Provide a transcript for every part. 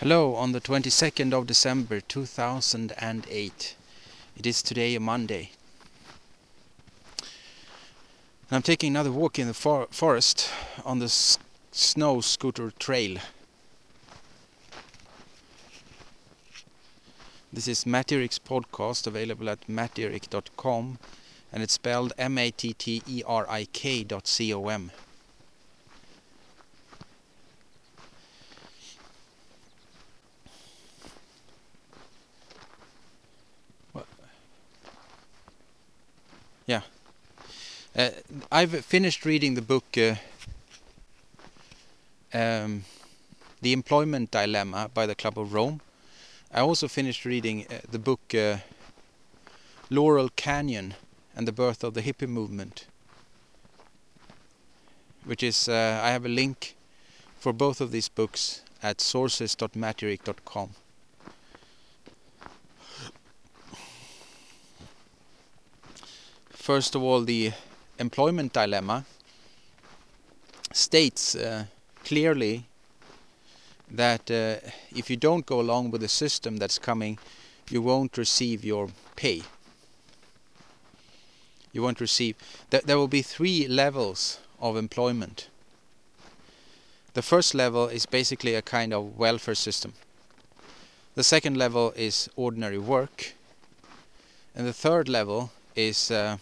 Hello, on the 22nd of December 2008. It is today a Monday. I'm taking another walk in the for forest on the snow scooter trail. This is Matterik's podcast available at matterik.com and it's spelled M-A-T-T-E-R-I-K dot C-O-M. Yeah. Uh, I've finished reading the book uh, um, The Employment Dilemma by the Club of Rome. I also finished reading uh, the book uh, Laurel Canyon and the Birth of the Hippie Movement, which is, uh, I have a link for both of these books at sources.matterik.com. First of all, the employment dilemma states uh, clearly that uh, if you don't go along with the system that's coming, you won't receive your pay. You won't receive. Th there will be three levels of employment. The first level is basically a kind of welfare system. The second level is ordinary work. And the third level is uh,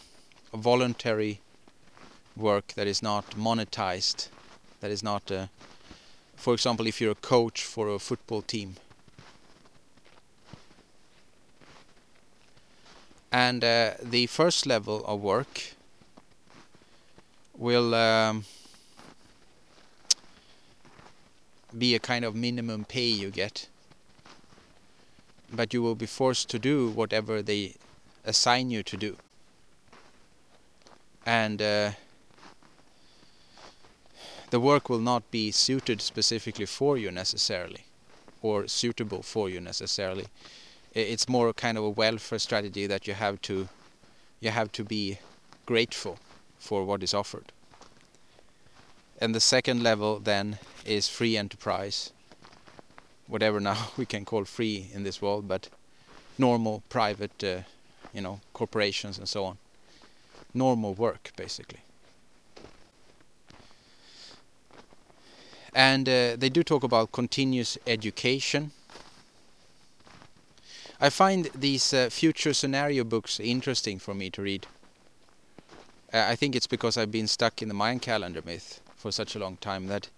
voluntary work that is not monetized, that is not, uh, for example, if you're a coach for a football team. And uh, the first level of work will um, be a kind of minimum pay you get. But you will be forced to do whatever they assign you to do and uh, the work will not be suited specifically for you necessarily or suitable for you necessarily. It's more kind of a welfare strategy that you have to you have to be grateful for what is offered. And the second level then is free enterprise whatever now we can call free in this world but normal private uh, you know corporations and so on normal work basically. And uh, they do talk about continuous education. I find these uh, future scenario books interesting for me to read. Uh, I think it's because I've been stuck in the Mayan calendar myth for such a long time that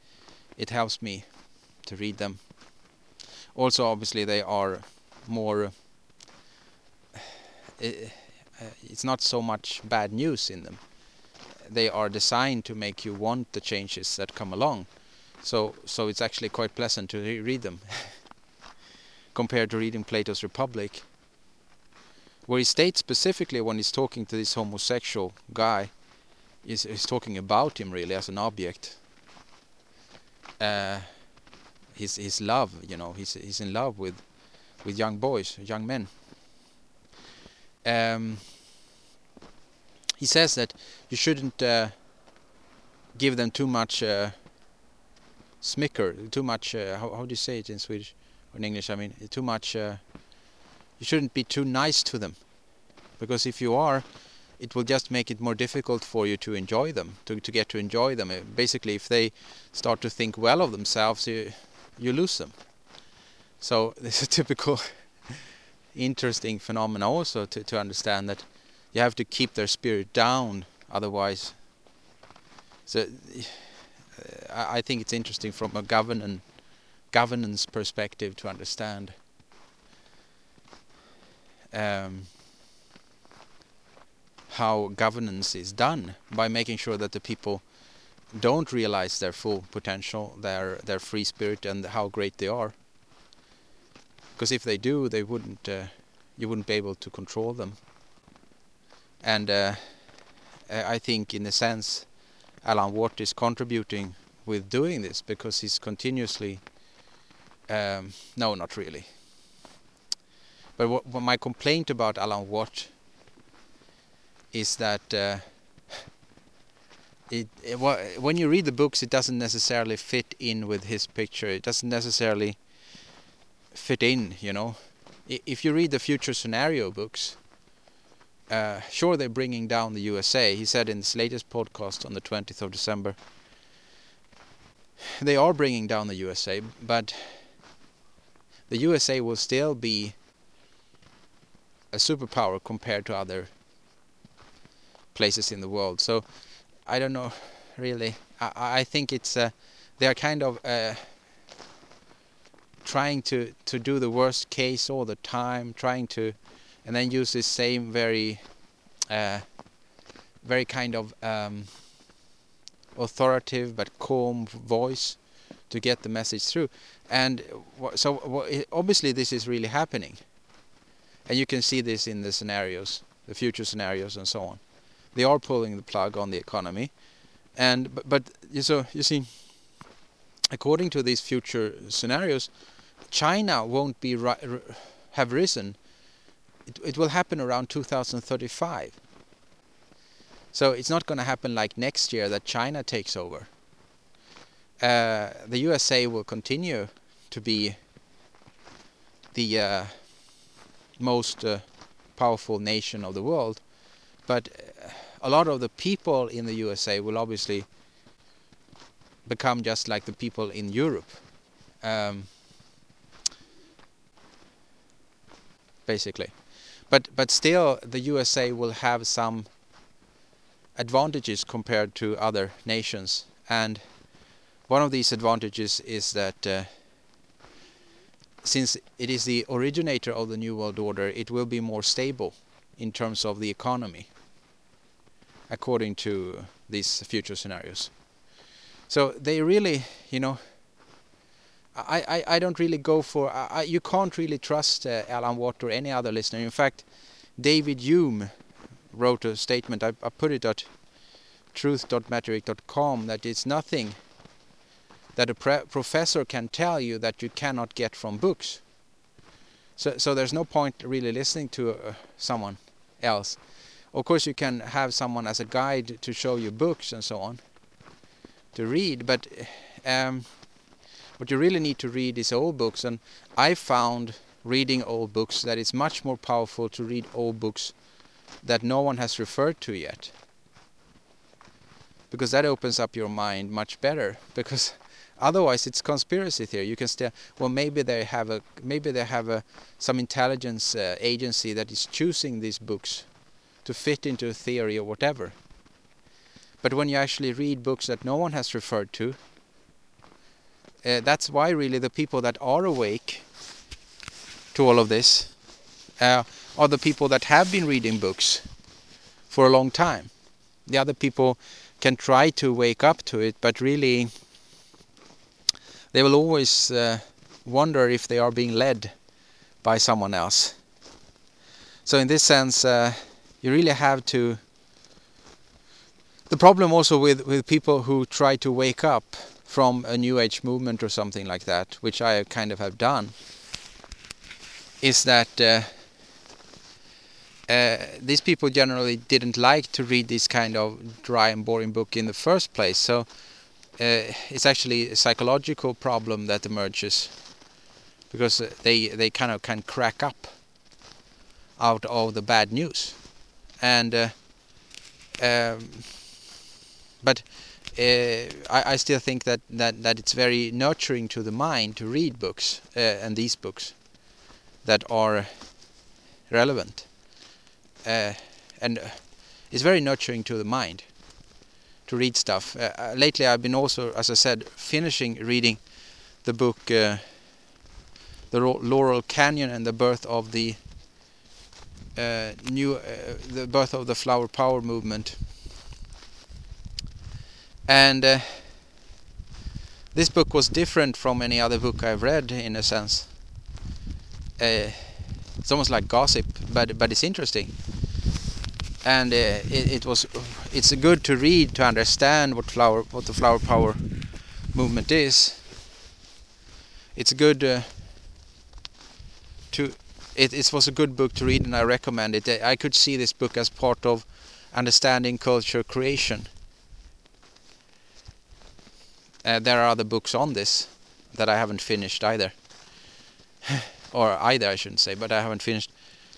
it helps me to read them. Also, obviously, they are more uh, it's not so much bad news in them. They are designed to make you want the changes that come along. So so it's actually quite pleasant to re read them compared to reading Plato's Republic where he states specifically when he's talking to this homosexual guy is he's talking about him really as an object uh, his his love you know he's he's in love with with young boys young men um, he says that you shouldn't uh, give them too much uh, smicker, too much. Uh, how, how do you say it in Swedish or in English? I mean, too much. Uh, you shouldn't be too nice to them, because if you are, it will just make it more difficult for you to enjoy them, to to get to enjoy them. Uh, basically, if they start to think well of themselves, you you lose them. So this is a typical interesting phenomena also to, to understand that you have to keep their spirit down otherwise so uh, I think it's interesting from a governance governance perspective to understand um, how governance is done by making sure that the people don't realize their full potential, their their free spirit, and how great they are. Because if they do, they wouldn't. Uh, you wouldn't be able to control them. And uh, I think, in a sense, Alan Watt is contributing with doing this because he's continuously. Um, no, not really. But what, what, my complaint about Alan Watt is that uh, it, it, when you read the books, it doesn't necessarily fit in with his picture. It doesn't necessarily fit in. You know, if you read the future scenario books, uh, sure they're bringing down the USA. He said in his latest podcast on the 20th of December, they are bringing down the USA, but the USA will still be a superpower compared to other places in the world. So I don't know really. I, I think it's uh, they are kind of uh, trying to to do the worst case all the time, trying to and then use this same very uh, very kind of um, authoritative but calm voice to get the message through. And so obviously this is really happening. And you can see this in the scenarios, the future scenarios and so on. They are pulling the plug on the economy. And but, but so you see according to these future scenarios China won't be have risen it, it will happen around 2035. So it's not going to happen like next year that China takes over. Uh, the USA will continue to be the uh, most uh, powerful nation of the world, but uh, a lot of the people in the USA will obviously become just like the people in Europe. Um, basically. But but still the USA will have some advantages compared to other nations. And one of these advantages is that uh, since it is the originator of the new world order it will be more stable in terms of the economy according to these future scenarios. So they really you know I, I, I don't really go for I, you can't really trust uh, Alan Watt or any other listener. In fact, David Hume wrote a statement. I, I put it at truth.matterik.com that it's nothing that a professor can tell you that you cannot get from books. So so there's no point really listening to uh, someone else. Of course, you can have someone as a guide to show you books and so on to read, but. Um, what you really need to read is old books and I found reading old books that it's much more powerful to read old books that no one has referred to yet. Because that opens up your mind much better because otherwise it's conspiracy theory. You can still well maybe they have a maybe they have a some intelligence uh, agency that is choosing these books to fit into a theory or whatever. But when you actually read books that no one has referred to uh, that's why really the people that are awake to all of this uh, are the people that have been reading books for a long time. The other people can try to wake up to it, but really they will always uh, wonder if they are being led by someone else. So in this sense, uh, you really have to. The problem also with with people who try to wake up from a new age movement or something like that, which I kind of have done, is that uh, uh, these people generally didn't like to read this kind of dry and boring book in the first place. So uh, it's actually a psychological problem that emerges because they they kind of can crack up out of the bad news, and uh, um, but I, I, still think that, that, that it's very nurturing to the mind to read books uh, and these books that are relevant. Uh, and it's very nurturing to the mind to read stuff. Uh, uh, lately I've been also, as I said, finishing reading the book uh, The Laurel Canyon and the Birth of the New, the Birth of the Flower Power Movement and uh, this book was different from any other book I've read in a sense. Uh, it's almost like gossip, but but it's interesting, and uh, it, it, was it's good to read to understand what flower what the flower power movement is. It's good uh, to it, it was a good book to read, and I recommend it. I could see this book as part of understanding culture creation uh, there are other books on this that I haven't finished either. or either I shouldn't say, but I haven't finished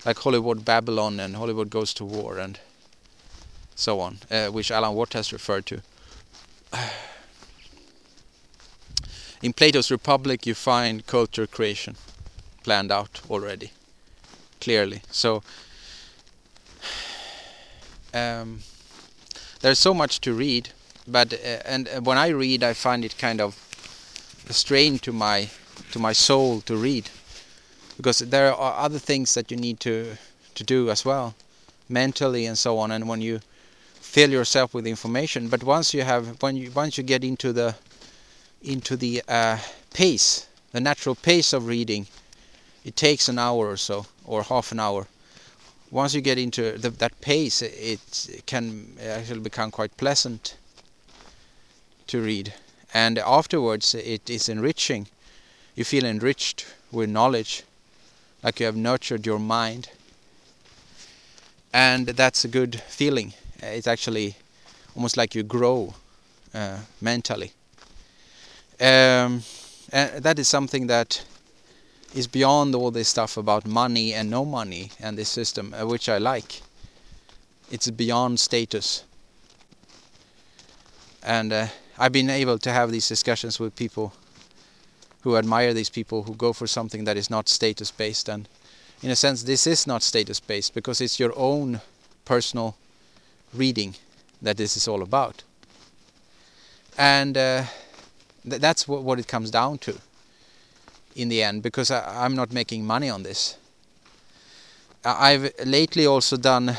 like Hollywood Babylon and Hollywood Goes to War and so on, uh, which Alan Watt has referred to. In Plato's Republic, you find culture creation planned out already, clearly. So um, there's so much to read, but uh, and uh, when I read, I find it kind of a strain to my to my soul to read, because there are other things that you need to to do as well, mentally and so on. And when you fill yourself with information, but once you have when you once you get into the into the uh, pace, the natural pace of reading, it takes an hour or so, or half an hour. Once you get into the, that pace, it can actually become quite pleasant to read. And afterwards, it is enriching. You feel enriched with knowledge, like you have nurtured your mind. And that's a good feeling. It's actually almost like you grow uh, mentally um, and that is something that is beyond all this stuff about money and no money and this system, uh, which I like. It's beyond status. And uh, I've been able to have these discussions with people who admire these people who go for something that is not status based. And in a sense, this is not status based because it's your own personal reading that this is all about. And uh, Th that's what, what it comes down to in the end because I, am not making money on this. I've lately also done,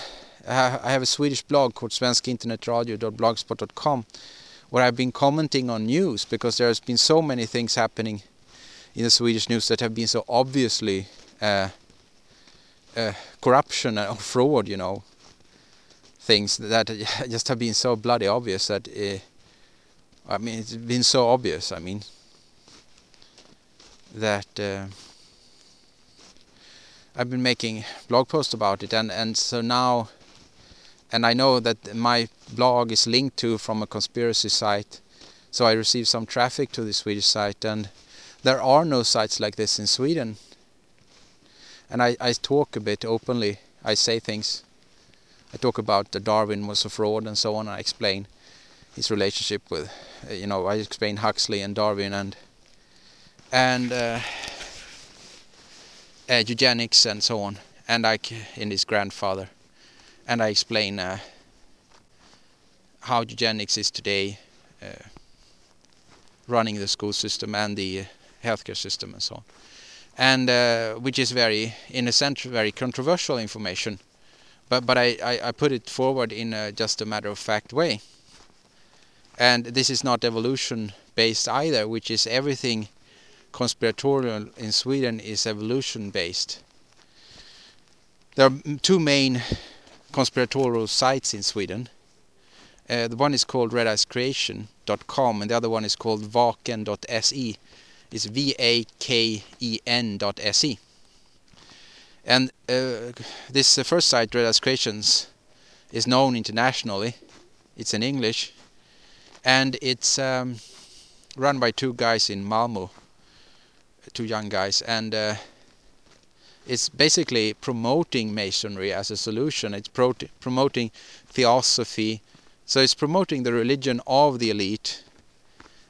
I have a Swedish blog called svenskinternetradio.blogspot.com where I've been commenting on news because there's been so many things happening in the Swedish news that have been so obviously uh, uh, corruption or fraud, you know, things that just have been so bloody obvious that uh, I mean, it's been so obvious. I mean, that uh, I've been making blog posts about it, and and so now, and I know that my blog is linked to from a conspiracy site, so I receive some traffic to the Swedish site, and there are no sites like this in Sweden. And I, I talk a bit openly. I say things. I talk about the Darwin was a fraud and so on. I explain his relationship with, uh, you know, I explain Huxley and Darwin and and uh, uh, eugenics and so on, and like in his grandfather, and I explain uh, how eugenics is today uh, running the school system and the healthcare system and so on, and uh, which is very, in a sense, very controversial information, but but I, I, I put it forward in a, just a matter of fact way. And this is not evolution based either which is everything conspiratorial in Sweden is evolution based. There are two main conspiratorial sites in Sweden. Uh, the one is called redicecreation.com and the other one is called vaken.se it's v-a-k-e-n.se and uh, this uh, first site Red Creations is known internationally. It's in English. And it's um, run by two guys in Malmo, two young guys, and it's basically promoting masonry as a solution. It's pro promoting theosophy, so it's promoting the religion of the elite,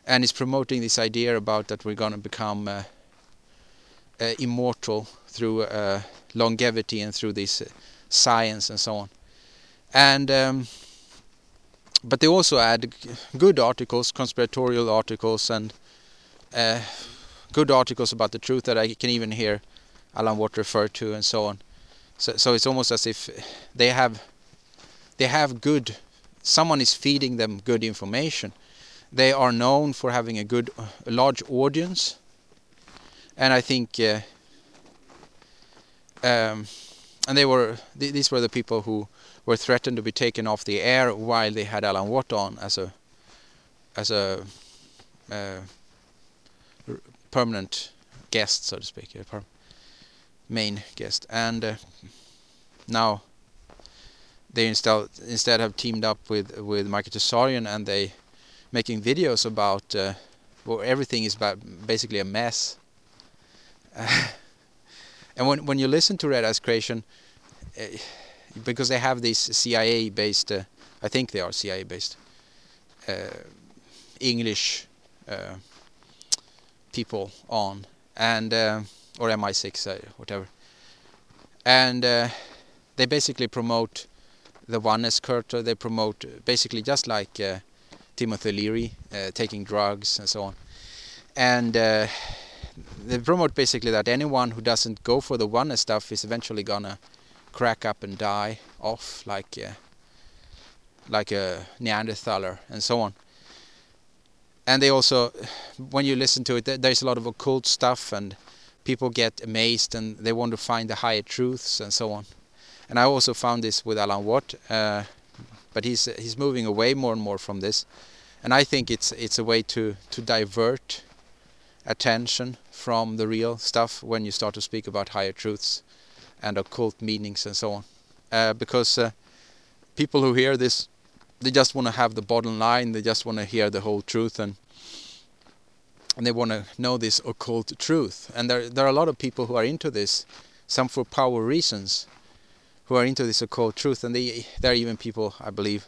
and it's promoting this idea about that we're going to become uh, uh, immortal through uh, longevity and through this uh, science and so on, and um, but they also add good articles, conspiratorial articles, and uh, good articles about the truth that I can even hear Alan Watt referred to, and so on. So, so it's almost as if they have they have good. Someone is feeding them good information. They are known for having a good, a large audience, and I think. Uh, um, and they were th these were the people who were threatened to be taken off the air while they had Alan Watt on as a as a uh, permanent guest, so to speak, main guest, and uh, now they instead instead have teamed up with with Michael Tsarion and they making videos about uh, well everything is basically a mess. And when when you listen to Red Ice Creation, uh, because they have these CIA-based, uh, I think they are CIA-based, uh, English uh, people on, and or MI6, uh, whatever, and uh, they basically promote the oneness culture. They promote uh, basically just like uh, Timothy Leary, taking drugs and so on, and they promote basically that anyone who doesn't go for the oneness stuff is eventually gonna crack up and die off like uh, like a Neanderthaler and so on. And they also, when you listen to it, there's a lot of occult stuff and people get amazed and they want to find the higher truths and so on. And I also found this with Alan Watt, uh, but he's he's moving away more and more from this, and I think it's it's a way to to divert attention from the real stuff when you start to speak about higher truths and occult meanings and so on. Uh, because uh, people who hear this, they just want to have the bottom line. They just want to hear the whole truth and and they want to know this occult truth. And there there are a lot of people who are into this, some for power reasons, who are into this occult truth. And they there are even people, I believe,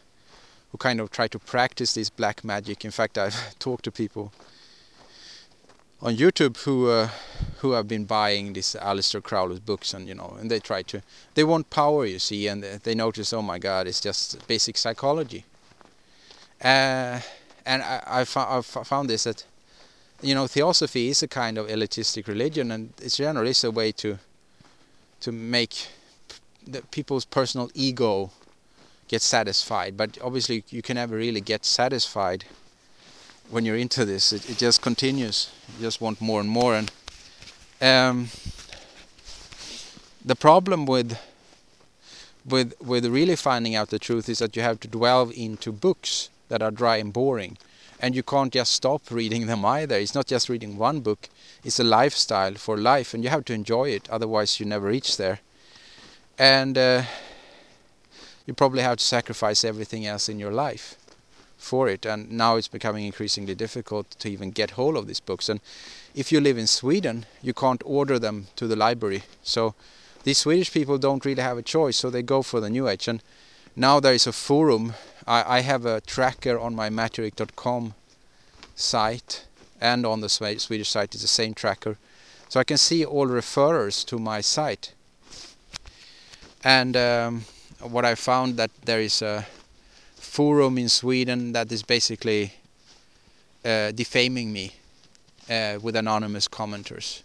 who kind of try to practice this black magic. In fact, I've talked to people on YouTube who uh, who have been buying these Aleister Crowley's books and you know and they try to they want power you see and they notice oh my god it's just basic psychology uh, and I, I, I found this that you know theosophy is a kind of elitistic religion and it's generally a way to to make the people's personal ego get satisfied but obviously you can never really get satisfied when you're into this, it, it just continues. You just want more and more. And um, the problem with with with really finding out the truth is that you have to delve into books that are dry and boring, and you can't just stop reading them either. It's not just reading one book; it's a lifestyle for life, and you have to enjoy it. Otherwise, you never reach there. And uh, you probably have to sacrifice everything else in your life for it and now it's becoming increasingly difficult to even get hold of these books and if you live in Sweden you can't order them to the library so these Swedish people don't really have a choice so they go for the new age and now there is a forum I, I have a tracker on my matterik.com site and on the Swedish site is the same tracker. So I can see all referrers to my site. And um, what I found that there is a forum in Sweden that is basically uh, defaming me uh, with anonymous commenters.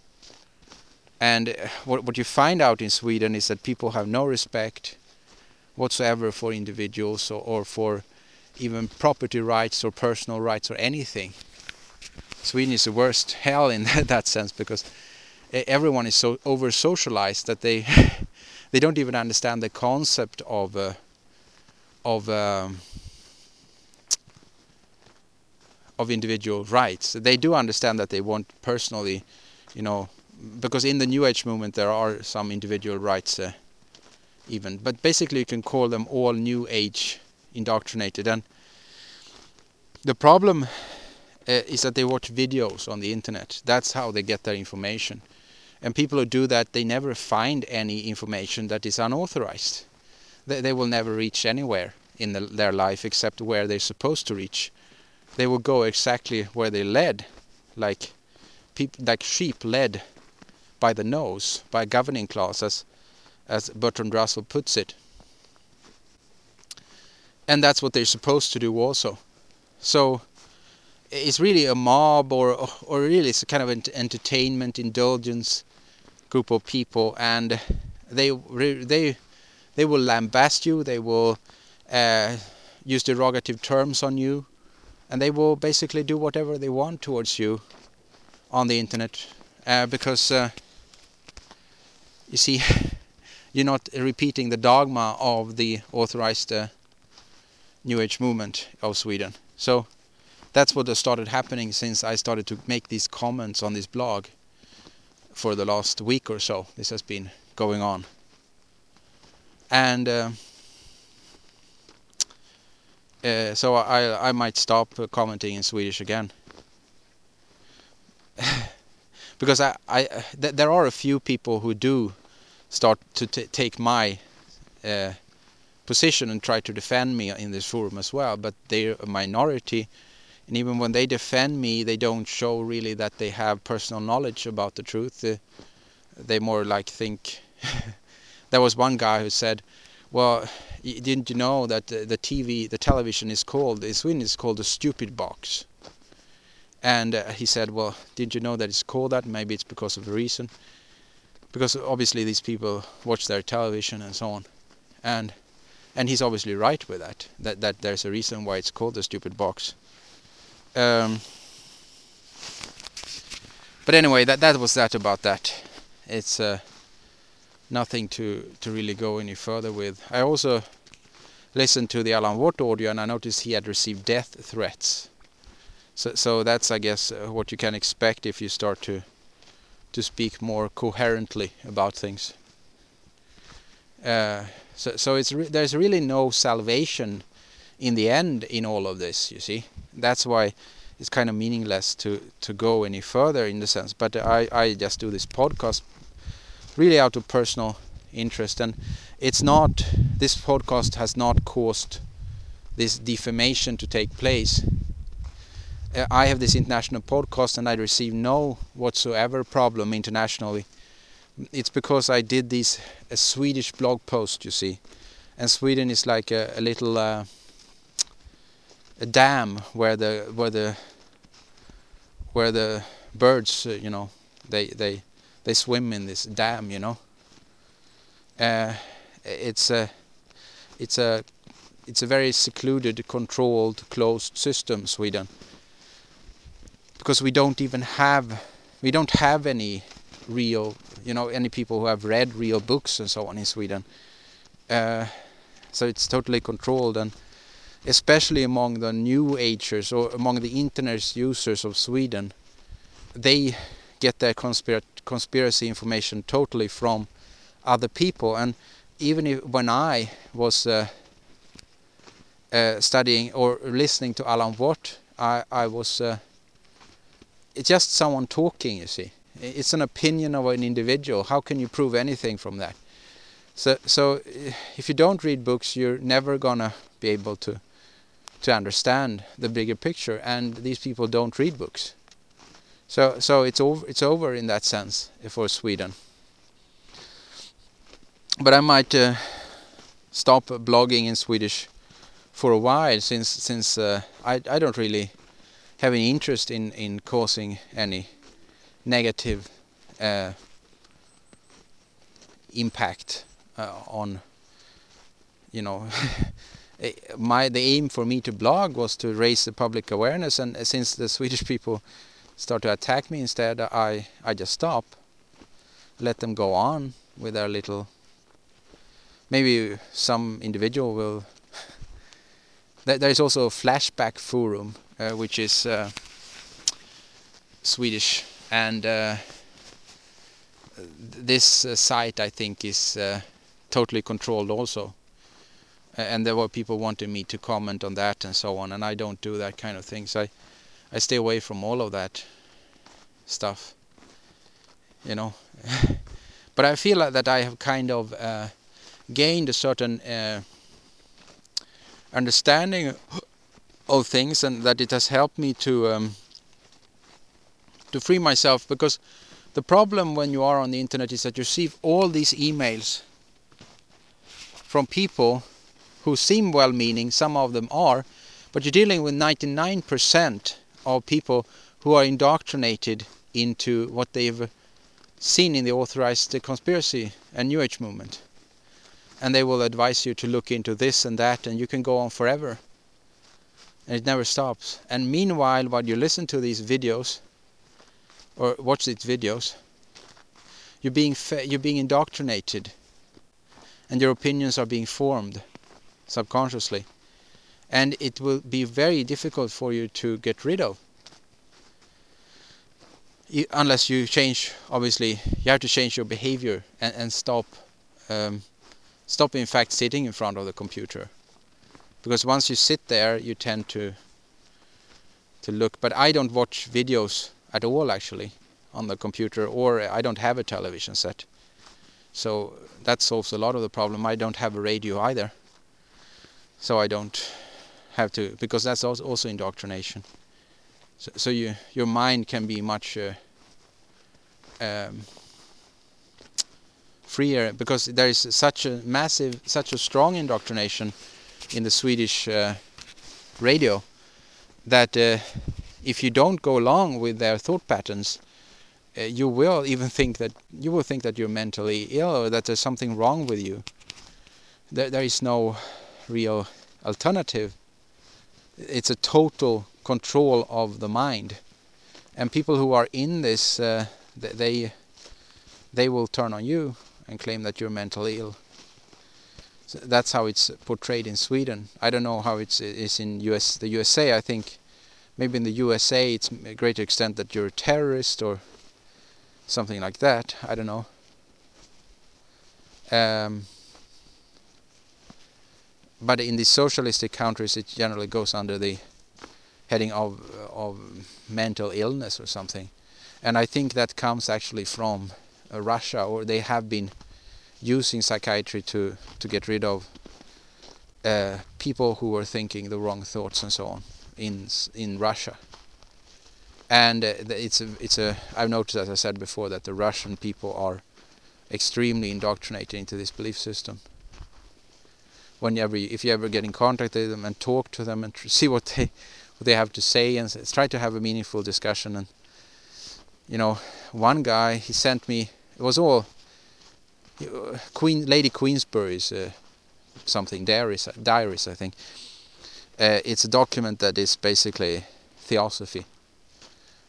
And uh, what what you find out in Sweden is that people have no respect whatsoever for individuals or, or for even property rights or personal rights or anything. Sweden is the worst hell in that sense because everyone is so over socialized that they they don't even understand the concept of uh, of um, of individual rights. They do understand that they want personally, you know, because in the New Age movement there are some individual rights, uh, even. But basically, you can call them all New Age indoctrinated. And the problem uh, is that they watch videos on the internet. That's how they get their information. And people who do that, they never find any information that is unauthorized. They, they will never reach anywhere in the, their life except where they're supposed to reach they will go exactly where they led, like like sheep led by the nose, by governing class, as, Bertrand Russell puts it. And that's what they're supposed to do also. So it's really a mob or or really it's a kind of an entertainment indulgence group of people and they they they will lambast you they will uh, use derogative terms on you and they will basically do whatever they want towards you on the internet uh, because uh, you see you're not repeating the dogma of the authorized uh, new age movement of Sweden. So that's what has started happening since I started to make these comments on this blog for the last week or so. This has been going on. And uh, uh, so I I might stop commenting in Swedish again. because I, I th there are a few people who do start to take my uh, position and try to defend me in this forum as well, but they're a minority. And even when they defend me, they don't show really that they have personal knowledge about the truth. Uh, they more like think. there was one guy who said, "Well, didn't you know that the, the TV, the television is called in Sweden is called a stupid box?" And uh, he said, "Well, didn't you know that it's called that? Maybe it's because of the reason." Because obviously these people watch their television and so on. And and he's obviously right with that that that there's a reason why it's called the stupid box. Um, but anyway that that was that about that. It's uh, nothing to to really go any further with. I also listened to the alan watt audio and i noticed he had received death threats. So so that's i guess uh, what you can expect if you start to to speak more coherently about things. Uh, so, so it's re there's really no salvation in the end in all of this. You see, that's why it's kind of meaningless to to go any further in the sense. But I I just do this podcast really out of personal interest, and it's not this podcast has not caused this defamation to take place I have this international podcast and I receive no whatsoever problem internationally. It's because I did this a Swedish blog post, you see, and Sweden is like a, a little uh, a dam where the where the where the birds, uh, you know, they they they swim in this dam, you know. Uh, it's a it's a it's a very secluded, controlled, closed system, Sweden because we don't even have we don't have any real you know any people who have read real books and so on in Sweden. Uh, so it's totally controlled and especially among the new agers or among the internet users of Sweden they get their conspira conspiracy information totally from other people. And even if, when I was uh, uh, studying or listening to Alan Watt I, I was uh, it's just someone talking, you see. It's an opinion of an individual. How can you prove anything from that? So, so if you don't read books, you're never gonna be able to to understand the bigger picture. And these people don't read books. So, so it's over. It's over in that sense for Sweden. But I might uh, stop blogging in Swedish for a while, since since uh, I I don't really have any interest in in causing any negative uh, impact uh, on you know eh, my the aim for me to blog was to raise the public awareness and since the Swedish people start to attack me instead I I just stop let them go on with their little maybe some individual will there is also a flashback forum uh, which is uh, Swedish, and uh, this site I think is totally controlled also. and there were people wanting me to comment on that and so on, and I don't do that kind of things. I I stay away from all of that stuff, you know. but I feel like that I have kind of uh, gained a certain uh, understanding of things and that it has helped me to um, to free myself because the problem when you are on the internet is that you receive all these emails from people who seem well-meaning, some of them are, but you're dealing with 99% of people who are indoctrinated into what they've seen in the authorized conspiracy and New Age movement. And they will advise you to look into this and that, and you can go on forever and it never stops. And meanwhile, while you listen to these videos or watch these videos, you're being you're being indoctrinated, and your opinions are being formed subconsciously, and it will be very difficult for you to get rid of. Unless you change, obviously, you have to change your behavior and, and stop, um, stop in fact sitting in front of the computer because once you sit there you tend to to look but I don't watch videos at all actually on the computer, or I don't have a television set. So that solves a lot of the problem. I don't have a radio either, so I don't have to because that's also indoctrination. So, so you, your mind can be much uh, um, freer because there is such a massive, such a strong indoctrination in the Swedish uh, radio that uh, if you don't go along with their thought patterns, uh, you will even think that you will think that you're mentally ill or that there's something wrong with you. There, there is no real alternative. It's a total control of the mind, and people who are in this, uh, they they will turn on you and claim that you're mentally ill. That's how it's portrayed in Sweden. I don't know how it's is in US the USA. I think maybe in the USA it's a greater extent that you're a terrorist or something like that. I don't know. Um, but in the socialistic countries, it generally goes under the heading of of mental illness or something, and I think that comes actually from uh, Russia, or they have been using psychiatry to to get rid of uh, people who were thinking the wrong thoughts and so on in in Russia. And uh, it's a it's a I've noticed as I said before that the Russian people are extremely indoctrinated into this belief system. Whenever you, if you ever get in contact with them and talk to them and see what they what they have to say and try to have a meaningful discussion and you know one guy he sent me it was all Queen Lady Queensberry's uh, something diaries diaries I think. Uh, it's a document that is basically theosophy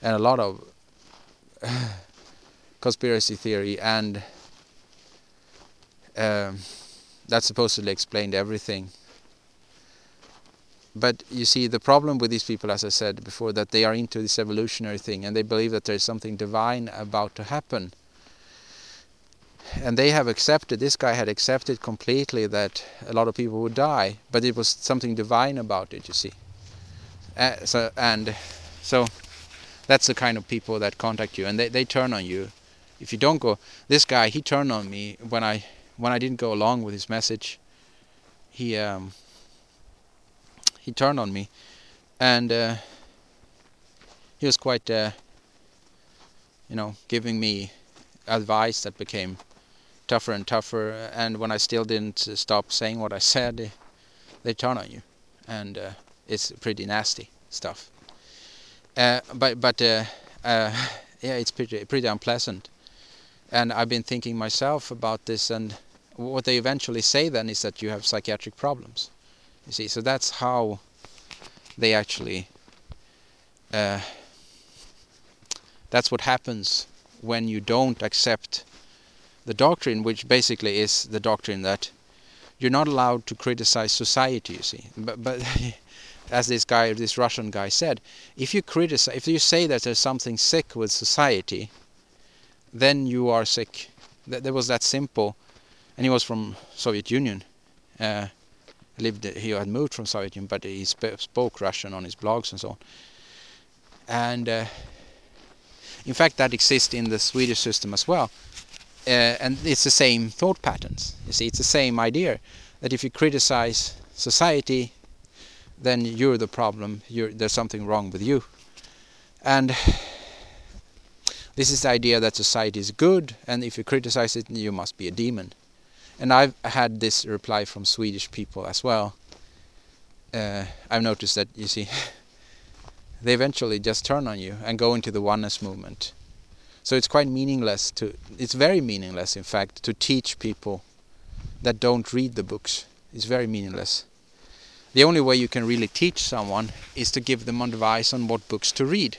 and a lot of conspiracy theory and um, that supposedly explained everything. But you see, the problem with these people, as I said before, that they are into this evolutionary thing and they believe that there is something divine about to happen and they have accepted this guy had accepted completely that a lot of people would die but it was something divine about it you see. Uh, so and so that's the kind of people that contact you and they, they turn on you. If you don't go this guy he turned on me when i when i didn't go along with his message. He um he turned on me and uh, he was quite uh, you know giving me advice that became tougher and tougher. And when I still didn't stop saying what I said, they, turn on you, and uh, it's pretty nasty stuff. Uh, but but uh, uh, yeah, it's pretty pretty unpleasant. And I've been thinking myself about this, and what they eventually say then is that you have psychiatric problems. You see, so that's how they actually. Uh, that's what happens when you don't accept the doctrine, which basically is the doctrine that you're not allowed to criticize society. You see, but but as this guy, this Russian guy said, if you criticize, if you say that there's something sick with society, then you are sick. That, was that simple, and he was from Soviet Union. Uh, lived he had moved from Soviet Union, but he sp spoke Russian on his blogs and so on. And uh, in fact, that exists in the Swedish system as well and it's the same thought patterns. You see, it's the same idea that if you criticize society, then you're the problem. You're, there's something wrong with you. And this is the idea that society is good, and if you criticize it, you must be a demon. And I've had this reply from Swedish people as well. Uh, I've noticed that, you see, they eventually just turn on you and go into the oneness movement so it's quite meaningless to, it's very meaningless in fact, to teach people that don't read the books. It's very meaningless. The only way you can really teach someone is to give them advice on what books to read.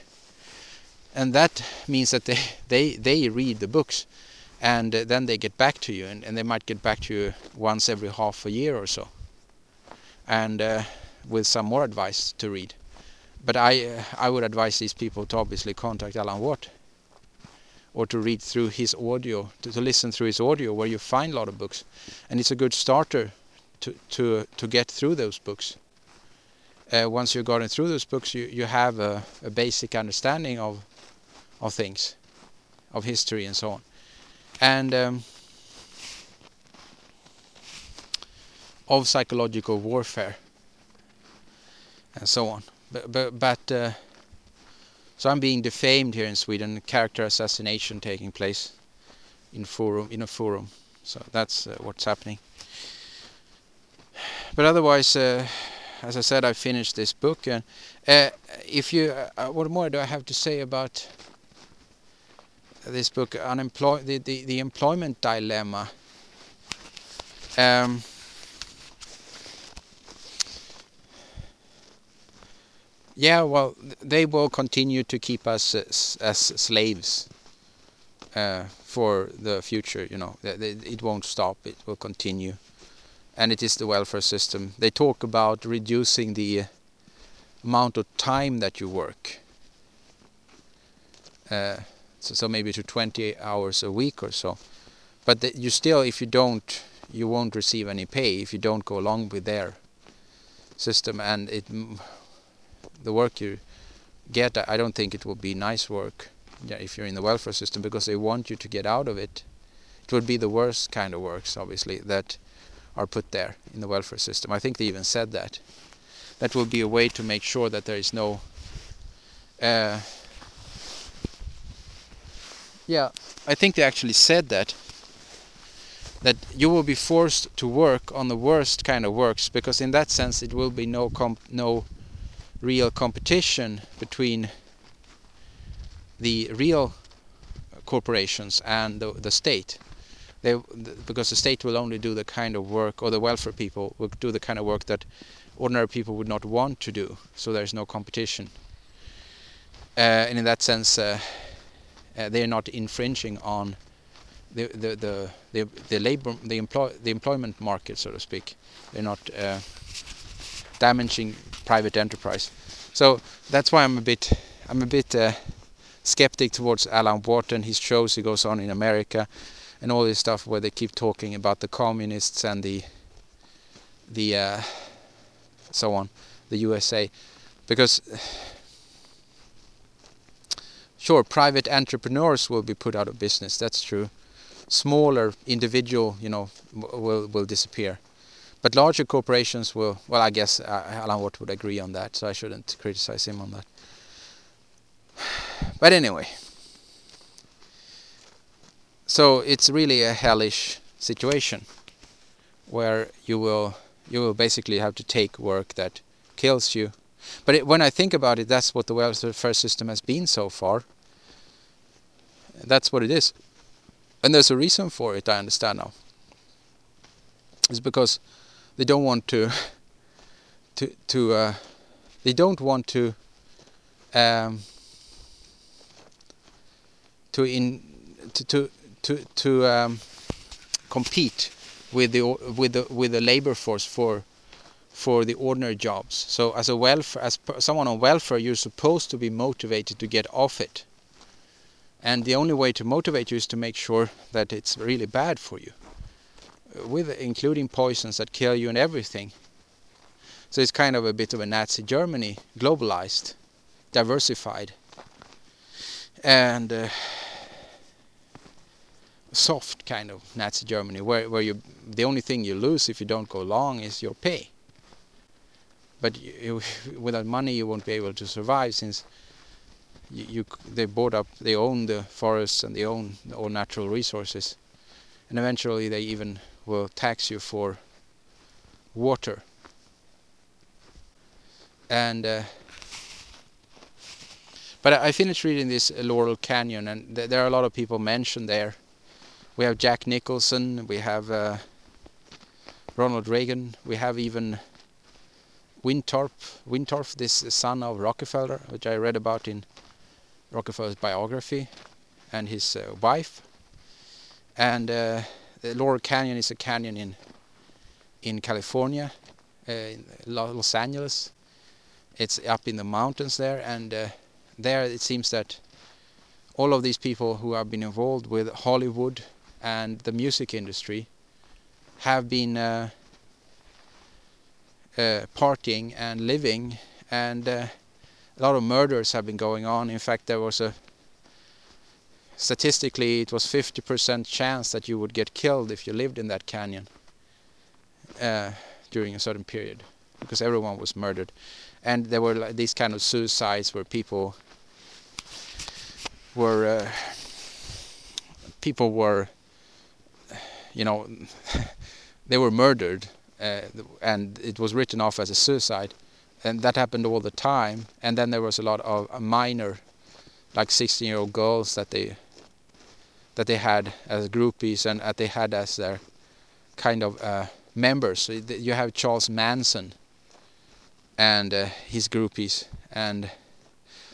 And that means that they, they, they read the books and uh, then they get back to you and, and they might get back to you once every half a year or so and uh, with some more advice to read but I uh, I would advise these people to obviously contact Alan Watt or to read through his audio, to, to listen through his audio, where you find a lot of books, and it's a good starter to to to get through those books. Uh, once you've gotten through those books, you you have a, a basic understanding of of things, of history and so on, and um, of psychological warfare and so on. But but, but uh, so I'm being defamed here in Sweden, character assassination taking place in forum in a forum. So that's uh, what's happening. But otherwise, uh, as I said, I finished this book. And uh, if you, uh, what more do I have to say about this book? Unemploy the, the the employment dilemma. Um, yeah, well, they will continue to keep us as, as slaves uh, for the future. You know, it won't stop. It will continue, and it is the welfare system. They talk about reducing the amount of time that you work. Uh, so, so maybe to 20 hours a week or so. But the, you still, if you don't, you won't receive any pay if you don't go along with their system, and it the work you get, I don't think it will be nice work yeah, if you're in the welfare system because they want you to get out of it. It would be the worst kind of works, obviously, that are put there in the welfare system. I think they even said that. That will be a way to make sure that there is no. Uh, yeah, I think they actually said that. That you will be forced to work on the worst kind of works because in that sense it will be no comp no real competition between the real corporations and the, the state. They, because the state will only do the kind of work, or the welfare people will do the kind of work that ordinary people would not want to do. So there's no competition, uh, and in that sense, uh, uh, they're not infringing on the the the the, the labor the employ the employment market, so to speak. They're not uh, damaging private enterprise. So that's why I'm a bit I'm a bit uh, skeptic towards Alan and his shows he goes on in America and all this stuff where they keep talking about the communists and the the uh, so on the USA because sure private entrepreneurs will be put out of business. That's true. Smaller individual you know will will disappear but larger corporations will, well, I guess uh, Alan Watt would agree on that, so I shouldn't criticize him on that. But anyway, so it's really a hellish situation where you will you will basically have to take work that kills you. But it, when I think about it, that's what the welfare system has been so far. That's what it is, and there's a reason for it. I understand now. It's because they don't want to to to uh, they don't want to um, to in to to to, to um, compete with the with the with the labor force for for the ordinary jobs. So as a welfare as someone on welfare, you're supposed to be motivated to get off it. And the only way to motivate you is to make sure that it's really bad for you with including poisons that kill you and everything. So it's kind of a bit of a Nazi Germany, globalized, diversified, and uh, soft kind of Nazi Germany, where where you the only thing you lose if you don't go along is your pay. But you, without money, you won't be able to survive since you, you they bought up, they own the forests and they own all natural resources, and eventually they even will tax you for water. And uh, but I finished reading this Laurel Canyon, and th there are a lot of people mentioned there. We have Jack Nicholson, we have uh, Ronald Reagan, we have even Winthorpe, Winthorpe, this son of Rockefeller, which I read about in Rockefeller's biography, and his uh, wife, and uh, Laurel Canyon is a canyon in in California, uh, in Los Angeles. It's up in the mountains there, and uh, there it seems that all of these people who have been involved with Hollywood and the music industry have been uh, uh partying and living, and uh, a lot of murders have been going on. In fact, there was a statistically it was 50% chance that you would get killed if you lived in that canyon uh, during a certain period because everyone was murdered. And there were like these kind of suicides where people were uh, people were you know they were murdered uh, and it was written off as a suicide. And that happened all the time. And then there was a lot of uh, minor like 16 year old girls that they that they had as groupies and that they had as their kind of uh, members. So you have Charles Manson and uh, his groupies. And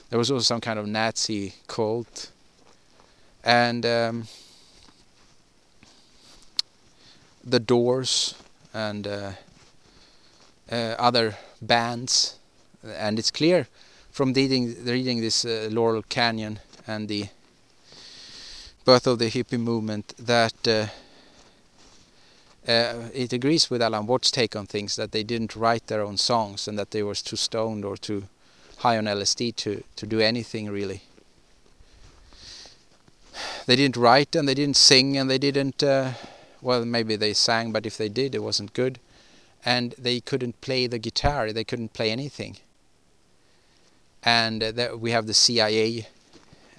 there was also some kind of Nazi cult. And um, the Doors and uh, uh, other bands, and it's clear from reading reading this uh, Laurel Canyon and the birth of the hippie movement that uh, uh, it agrees with Alan Watt's take on things that they didn't write their own songs and that they were too stoned or too high on LSD to to do anything really. They didn't write and they didn't sing and they didn't. Uh, well, maybe they sang, but if they did, it wasn't good. And they couldn't play the guitar. They couldn't play anything. And uh, we have the CIA,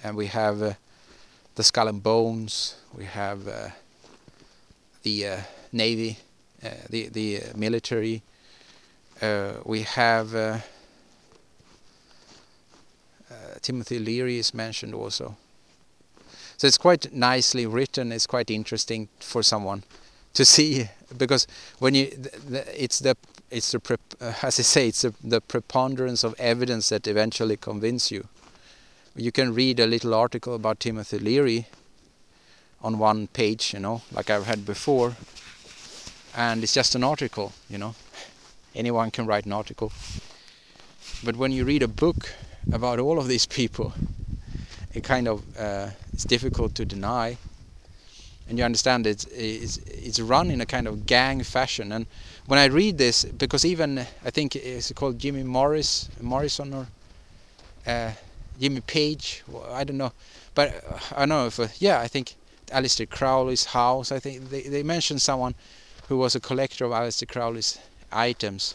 and we have uh, the Skull and Bones. We have uh, the uh, Navy, uh, the the military. we have Timothy Leary is mentioned also. So it's quite nicely written. It's quite interesting for someone to see because when you it's the it's the as I say it's the, the preponderance of evidence that eventually convince you. You can read a little article about Timothy Leary on one page, you know, like I've had before, and it's just an article, you know. Anyone can write an article. But when you read a book about all of these people, it kind of uh, it's difficult to deny and you understand it's, it's it's run in a kind of gang fashion. And when I read this because even I think it's called Jimmy Morris Morrison or uh, Jimmy Page? I don't know. But uh, I know if uh, yeah I think Aleister Crowley's house I think they, they mentioned someone who was a collector of Aleister Crowley's items.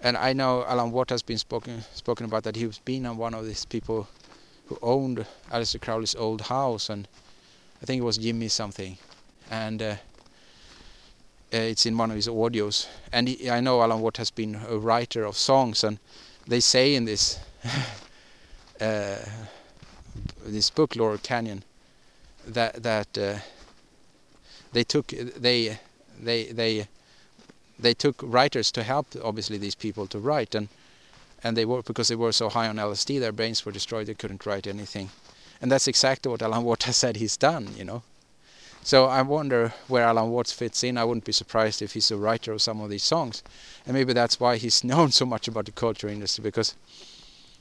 And I know Alan Watt has been spoken spoken about that. He was been on one of these people who owned Aleister Crowley's old house, and I think it was Jimmy something, and uh, uh, it's in one of his audios. And he, I know Alan Watt has been a writer of songs, and they say in this uh, this book, Laurel Canyon, that that uh, they took they they they they took writers to help obviously these people to write and and they were because they were so high on LSD, their brains were destroyed. They couldn't write anything, and that's exactly what Alan Watts has said he's done. You know, so I wonder where Alan Watts fits in. I wouldn't be surprised if he's a writer of some of these songs, and maybe that's why he's known so much about the culture industry because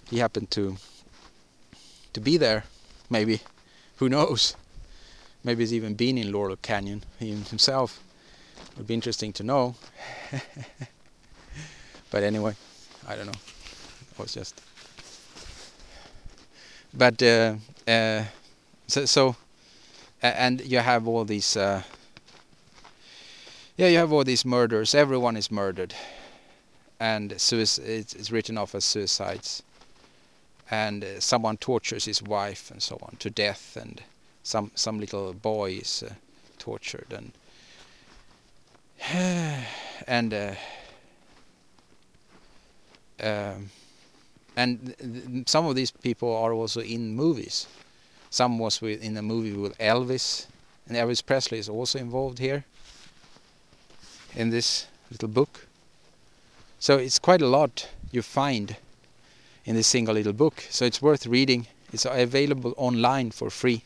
he happened to to be there. Maybe, who knows? Maybe he's even been in Laurel Canyon himself. It would be interesting to know. but anyway, I don't know It was just. But uh, uh, so, so and you have all these. Uh, yeah, you have all these murders. Everyone is murdered, and suicide, it's written off as suicides. And someone tortures his wife and so on to death, and some some little boy is uh, tortured, and and uh, um, and some of these people are also in movies. Some was with, in a movie with Elvis, and Elvis Presley is also involved here in this little book. So it's quite a lot you find in this single little book. So it's worth reading. It's available online for free,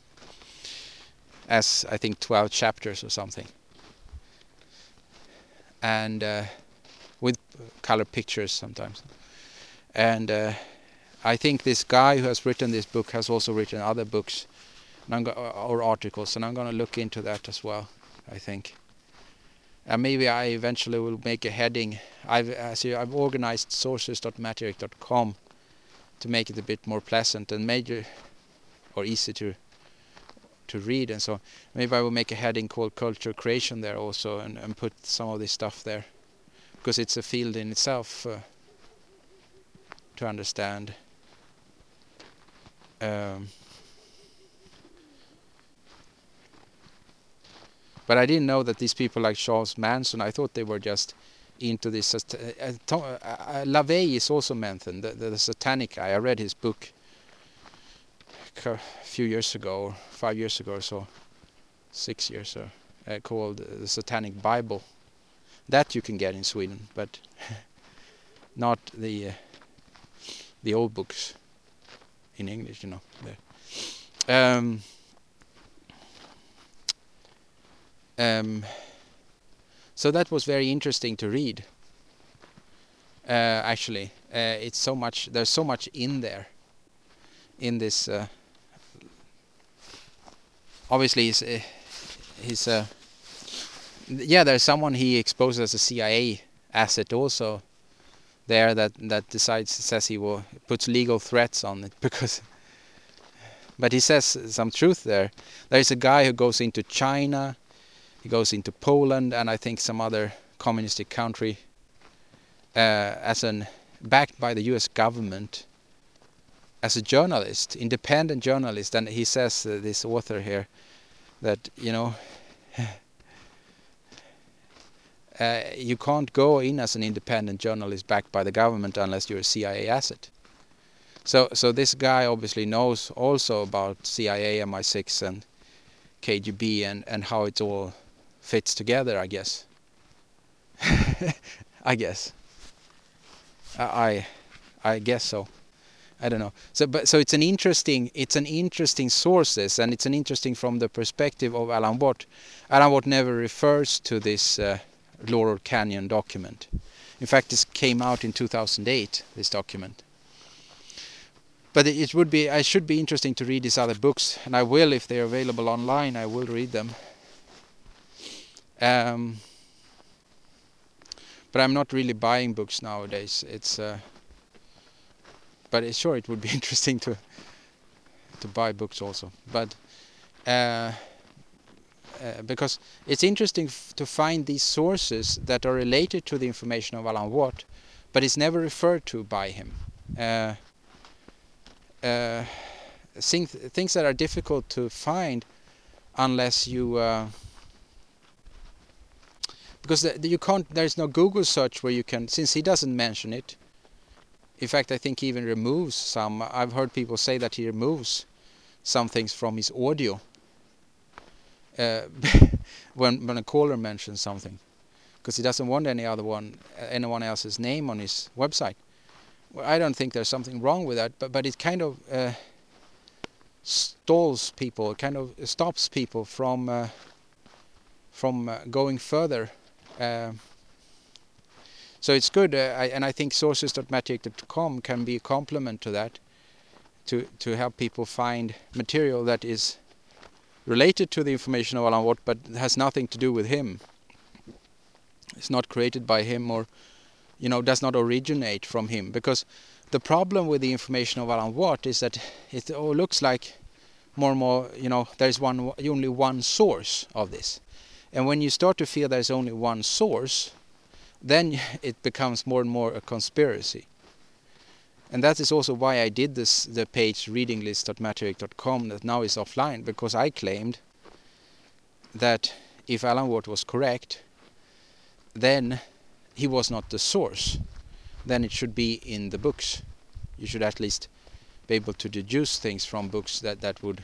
as I think 12 chapters or something, and uh, with color pictures sometimes and uh, I think this guy who has written this book has also written other books or articles, and I'm going to look into that as well. I think, and maybe I eventually will make a heading. I've as you, I've organized sources.matterik.com to make it a bit more pleasant and major or easy to to read and so maybe I will make a heading called culture creation there also and, and put some of this stuff there because it's a field in itself uh, to understand um, but I didn't know that these people like Charles Manson I thought they were just into this uh, uh, uh, LaVey is also mentioned the, the, the satanic guy I read his book a few years ago, five years ago or so, six years or uh, called uh, the Satanic Bible. That you can get in Sweden, but not the uh, the old books in English, you know. Um, um, so that was very interesting to read. Uh, actually, uh, it's so much. There's so much in there. In this uh, obviously he's uh, he's uh, yeah there's someone he exposed as a CIA asset also there that that decides says he will puts legal threats on it because but he says some truth there. There is a guy who goes into China he goes into Poland and I think some other communistic country uh, as an backed by the US government as a journalist, independent journalist, and he says uh, this author here that you know uh, you can't go in as an independent journalist backed by the government unless you're a CIA asset. So so this guy obviously knows also about CIA, MI6, and KGB, and and how it all fits together. I guess. I guess. I I guess so. I don't know. So, but so it's an interesting, it's an interesting sources, and it's an interesting from the perspective of Alan Watt. Alan Watt never refers to this uh, Laurel Canyon document. In fact, this came out in 2008. This document. But it would be, I should be interesting to read these other books, and I will if they're available online. I will read them. Um, but I'm not really buying books nowadays. It's uh, but sure it would be interesting to to buy books also but uh, uh, because it's interesting to find these sources that are related to the information of Alan Watt but it's never referred to by him uh, uh things, things that are difficult to find unless you uh, because the, you can't there's no Google search where you can since he doesn't mention it in fact, I think he even removes some. I've heard people say that he removes some things from his audio when when a caller mentions something, because he doesn't want any other one, anyone else's name on his website. Well, I don't think there's something wrong with that, but but it kind of uh, stalls people, it kind of stops people from uh, from uh, going further. Uh, so it's good, uh, I, and I think sources.matterik.com can be a complement to that, to to help people find material that is related to the information of Alan Watt, but has nothing to do with him. It's not created by him, or you know, does not originate from him. Because the problem with the information of Alan Watt is that it all looks like more and more, you know, there's one only one source of this, and when you start to feel there's only one source then it becomes more and more a conspiracy. And that is also why I did this the page readinglist.matterik.com that now is offline because I claimed that if Alan Watt was correct, then he was not the source. Then it should be in the books. You should at least be able to deduce things from books that, that would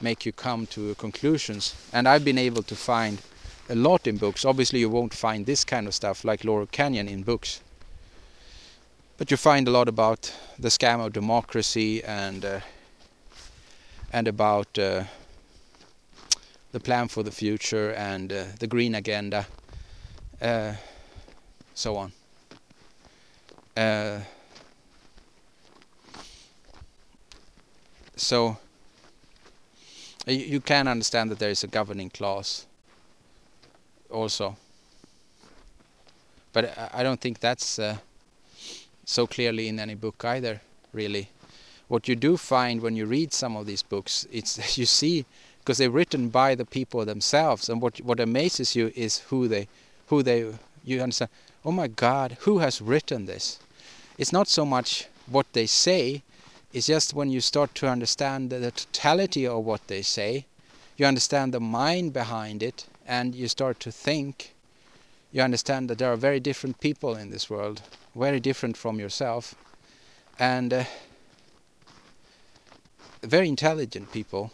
make you come to conclusions. And I've been able to find a lot in books. Obviously, you won't find this kind of stuff like Laurel Canyon in books. But you find a lot about the scam of democracy and uh, and about uh, the plan for the future and uh, the green agenda, uh, so on. Uh, so you, can understand that there is a governing clause also. But I don't think that's uh, so clearly in any book either, really. what you do find when you read some of these books, it's you see because they're written by the people themselves, and what what amazes you is who they who they you understand. Oh my God, who has written this? It's not so much what they say, it's just when you start to understand the, the totality of what they say, you understand the mind behind it, and you start to think. You understand that there are very different people in this world, very different from yourself, and uh, very intelligent people,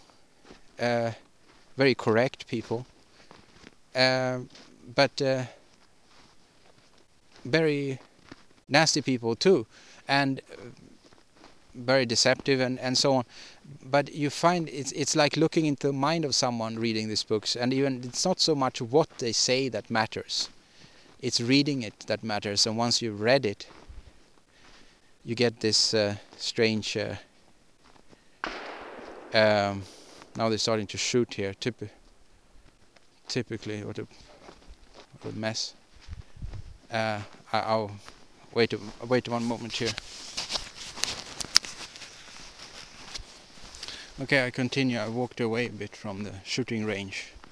uh, very correct people, uh, but uh, very nasty people too, and very deceptive and, and so on. But you find it's it's like looking into the mind of someone reading these books, and even it's not so much what they say that matters. It's reading it that matters, and once you've read it, you get this uh, strange. Uh, um, now they're starting to shoot here. Typ typically, what a, what a mess. Uh, I, will wait. Wait one moment here. Okay, I continue. I walked away a bit from the shooting range.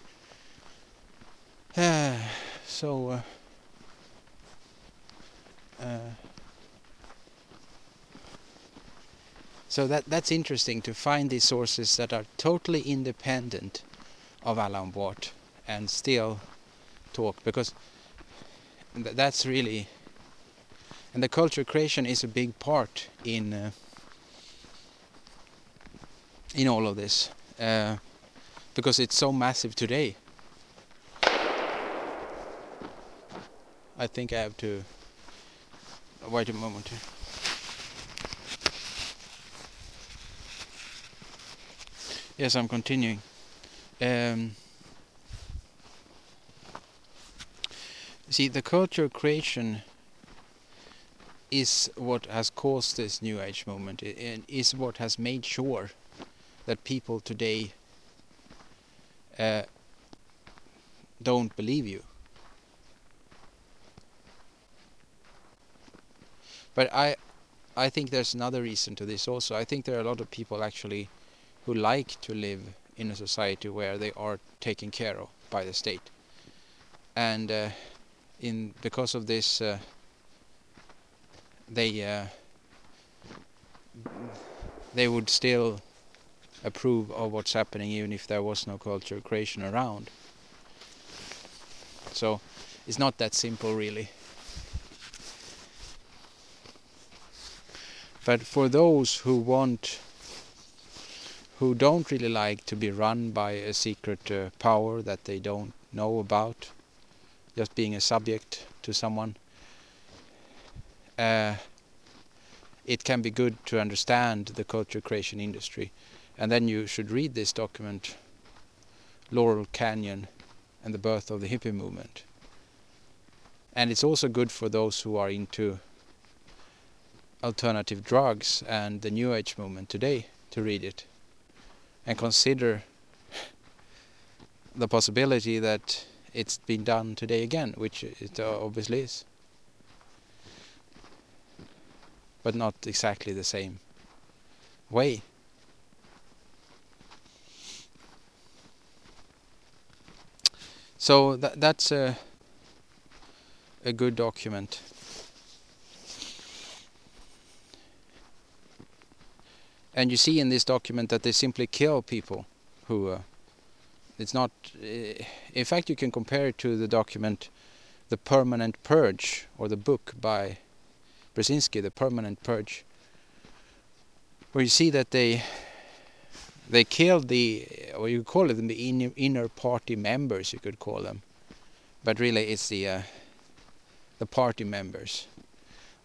Uh, so, uh, so that that's interesting to find these sources that are totally independent of Alan Watt and still talk because th that's really and the culture creation is a big part in uh, in all of this uh, because it's so massive today. I think I have to wait a moment. Yes, I'm continuing. Um, see, the culture creation is what has caused this New Age movement, and is what has made sure that people today uh, don't believe you. But I, I think there's another reason to this also. I think there are a lot of people actually who like to live in a society where they are taken care of by the state, and uh, in because of this, uh, they uh, they would still approve of what's happening even if there was no culture creation around. So it's not that simple really. But for those who want who don't really like to be run by a secret uh, power that they don't know about, just being a subject to someone, uh, it can be good to understand the culture creation industry and then you should read this document, Laurel Canyon and the birth of the hippie movement. And it's also good for those who are into alternative drugs and the New Age movement today to read it and consider the possibility that it's been done today again, which it obviously is. But not exactly the same way. So that that's a a good document. And you see in this document that they simply kill people who uh, it's not uh, in fact you can compare it to the document The Permanent Purge or the book by Brzezinski The Permanent Purge where you see that they they killed the, or you call it the inner, inner party members, you could call them, but really it's the uh, the party members.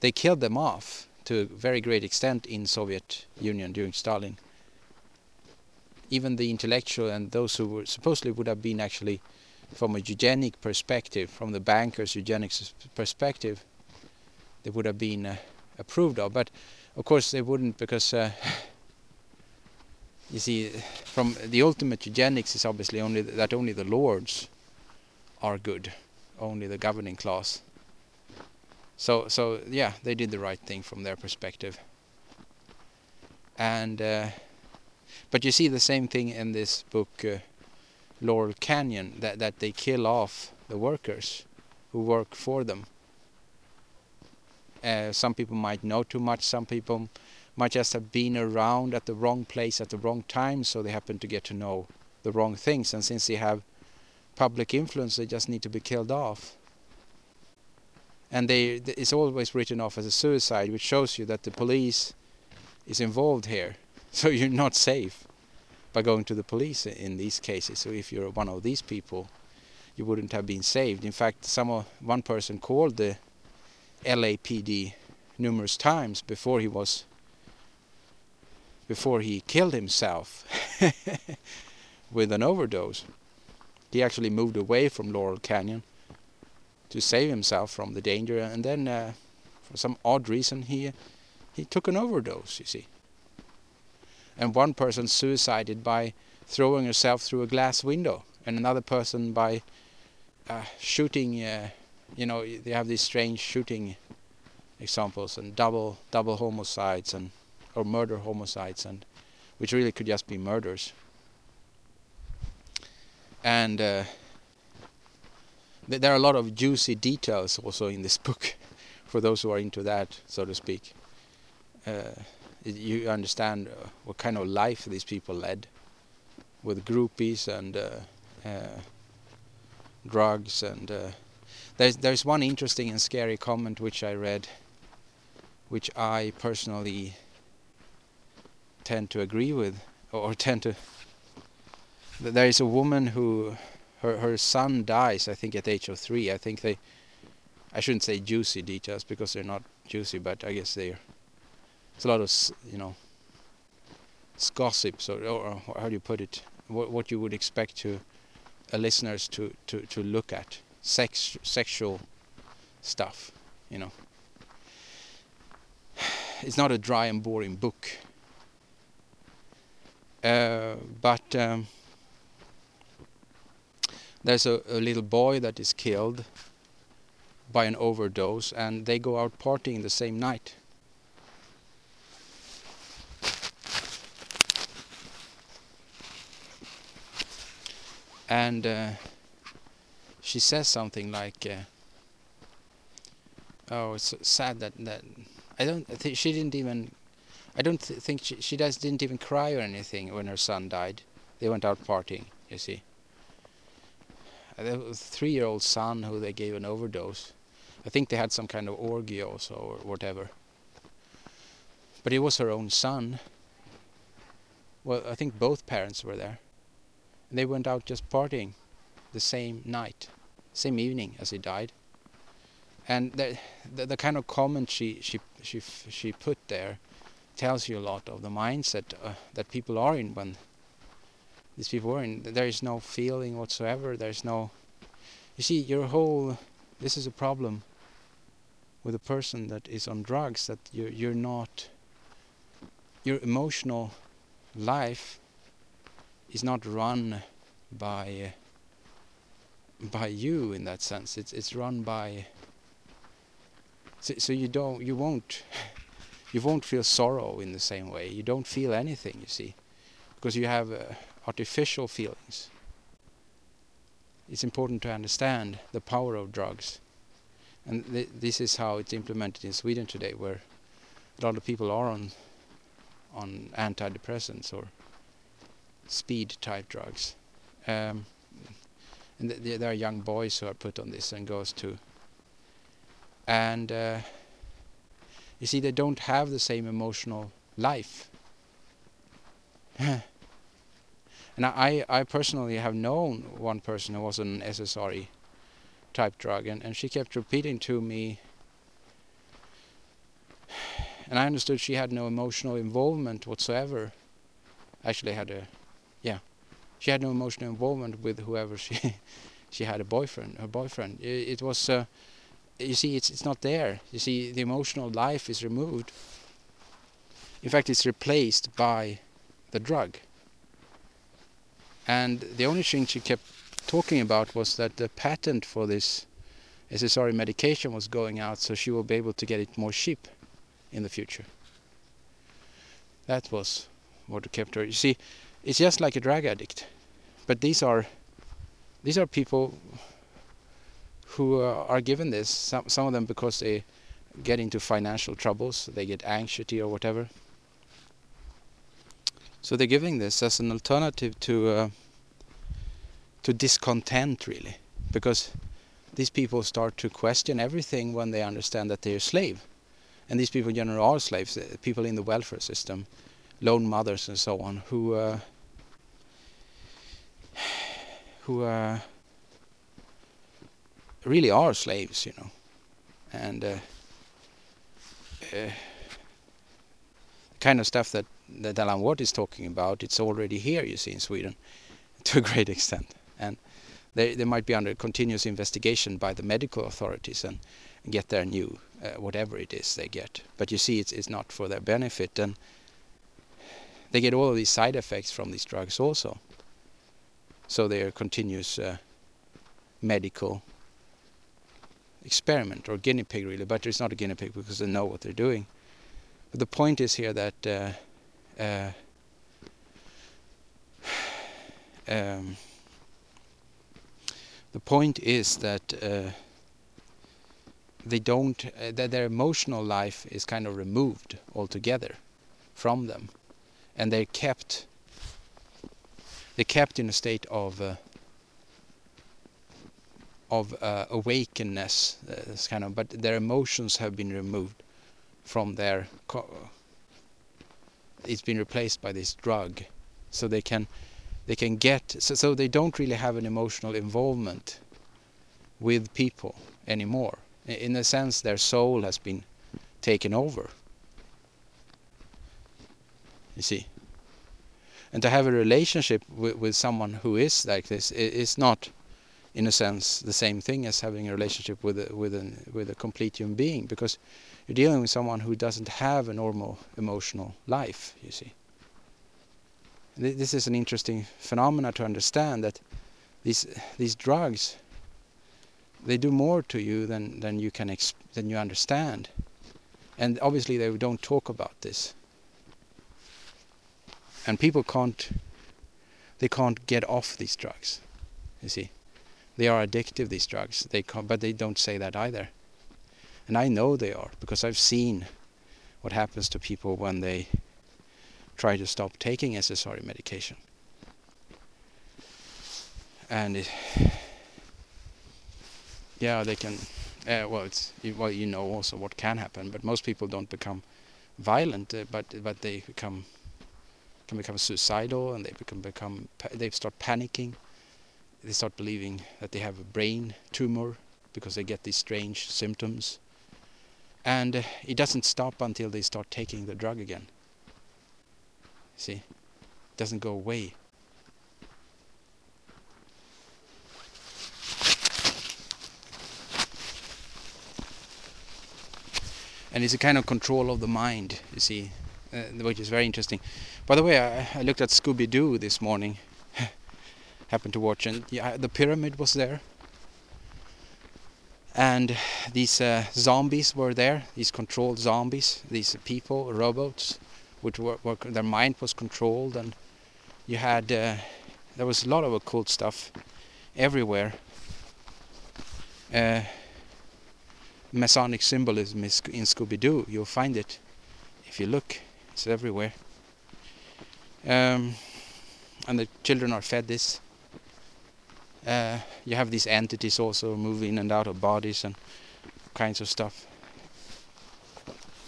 They killed them off to a very great extent in Soviet Union during Stalin. Even the intellectual and those who were supposedly would have been actually from a eugenic perspective, from the bankers' eugenics perspective, they would have been uh, approved of. But of course they wouldn't because uh, you see, from the ultimate eugenics is obviously only that only the lords are good, only the governing class. So, so yeah, they did the right thing from their perspective. and uh, but you see the same thing in this book uh, Laurel Canyon that that they kill off the workers who work for them. Uh, some people might know too much some people might just have been around at the wrong place at the wrong time so they happen to get to know the wrong things. And since they have public influence they just need to be killed off and they it's always written off as a suicide which shows you that the police is involved here. So you're not safe by going to the police in these cases. So if you're one of these people you wouldn't have been saved. In fact some uh, one person called the LAPD numerous times before he was before he killed himself with an overdose. He actually moved away from Laurel Canyon to save himself from the danger. And then uh, for some odd reason he he took an overdose you see. And one person suicided by throwing herself through a glass window and another person by uh, shooting uh, you know they have these strange shooting examples and double double homicides and or murder homicides and which really could just be murders. And uh, there are a lot of juicy details also in this book for those who are into that, so to speak. Uh, you understand uh, what kind of life these people led with groupies and uh, uh drugs and uh, there's there's one interesting and scary comment which I read which I personally tend to agree with or tend to there is a woman who her her son dies I think at age of three. I think they I shouldn't say juicy details because they're not juicy but I guess they're it's a lot of you know gossips or, or, or how do you put it? What what you would expect to listeners to to to look at. Sex sexual stuff you know. It's not a dry and boring book. Uh, but um, there's a, a little boy that is killed by an overdose and they go out partying the same night. And uh, she says something like, uh, "Oh, it's sad that that I don't think she didn't even. I don't th think she she does didn't even cry or anything when her son died. They went out partying. You see." A three-year-old son who they gave an overdose. I think they had some kind of orgy also or whatever. But it was her own son. Well, I think both parents were there. And they went out just partying the same night, same evening as he died. And the, the, the kind of comment she she she she put there tells you a lot of the mindset uh, that people are in when these people were in. There is no feeling whatsoever. There's no. You see, your whole. This is a problem with a person that is on drugs that you're you're not. Your emotional life is not run by by you in that sense. It's it's run by. So, so you don't you won't you won't feel sorrow in the same way. You don't feel anything. You see, because you have. Uh, artificial feelings. It's important to understand the power of drugs. And th this is how it's implemented in Sweden today, where a lot of people are on on antidepressants or speed type drugs. Um, and th th there are young boys who are put on this and goes to and uh, you see they don't have the same emotional life And I, I personally have known one person who was an SSRI type drug, and, and she kept repeating to me, and I understood she had no emotional involvement whatsoever. Actually, had a, yeah, she had no emotional involvement with whoever she she had a boyfriend. Her boyfriend. It, it was, uh, you see, it's it's not there. You see, the emotional life is removed. In fact, it's replaced by the drug. And the only thing she kept talking about was that the patent for this SSRI medication was going out, so she will be able to get it more cheap in the future. That was what kept her. You see, it's just like a drug addict, but these are these are people who uh, are given this. Some some of them because they get into financial troubles, they get anxiety or whatever. So they're giving this as an alternative to uh, to discontent, really, because these people start to question everything when they understand that they're a slave, and these people generally are slaves. Uh, people in the welfare system, lone mothers and so on, who uh, who uh, really are slaves, you know, and uh, uh, kind of stuff that that Alan Watt is talking about, it's already here, you see, in Sweden, to a great extent, and they they might be under continuous investigation by the medical authorities and get their new uh, whatever it is they get. But you see, it's it's not for their benefit, and they get all of these side effects from these drugs also. So they are continuous uh, medical experiment or guinea pig really, but it's not a guinea pig because they know what they're doing. But the point is here that uh, uh, um, the point is that uh, they don't uh, that their emotional life is kind of removed altogether from them, and they're kept they're kept in a state of uh, of uh, awakeness, uh, kind of, but their emotions have been removed from their. It's been replaced by this drug, so they can they can get so, so they don't really have an emotional involvement with people anymore. In a sense, their soul has been taken over. You see, and to have a relationship with, with someone who is like this is not in a sense the same thing as having a relationship with a, with a, with a complete human being because you're dealing with someone who doesn't have a normal emotional life you see. This is an interesting phenomena to understand that these these drugs they do more to you than than you can than you understand. And obviously they don't talk about this. And people can't they can't get off these drugs you see. They are addictive these drugs. They but they don't say that either and I know they are because I've seen what happens to people when they try to stop taking SSRI medication and it, yeah they can uh, well it's well you know also what can happen but most people don't become violent uh, but but they become can become suicidal and they become become they start panicking they start believing that they have a brain tumor because they get these strange symptoms. And uh, it doesn't stop until they start taking the drug again. See? It doesn't go away. And it's a kind of control of the mind, you see, uh, which is very interesting. By the way, I, I looked at Scooby-Doo this morning happened to watch, and yeah, the pyramid was there, and these uh, zombies were there. These controlled zombies, these people, robots, which were, were their mind was controlled, and you had uh, there was a lot of occult stuff everywhere. Uh, Masonic symbolism is in Scooby-Doo. You'll find it if you look. It's everywhere. Um, and the children are fed this uh, you have these entities also move in and out of bodies and kinds of stuff.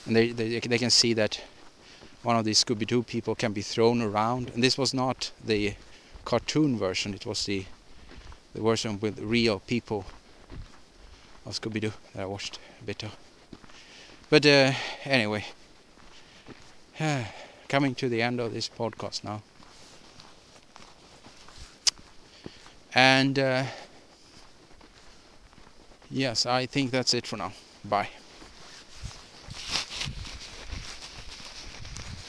And they, they, they can see that one of these Scooby-Doo people can be thrown around. And this was not the cartoon version, it was the, the version with real people of Scooby-Doo that I watched a bit of. But uh, anyway, coming to the end of this podcast now. And uh, yes, I think that's it for now. Bye.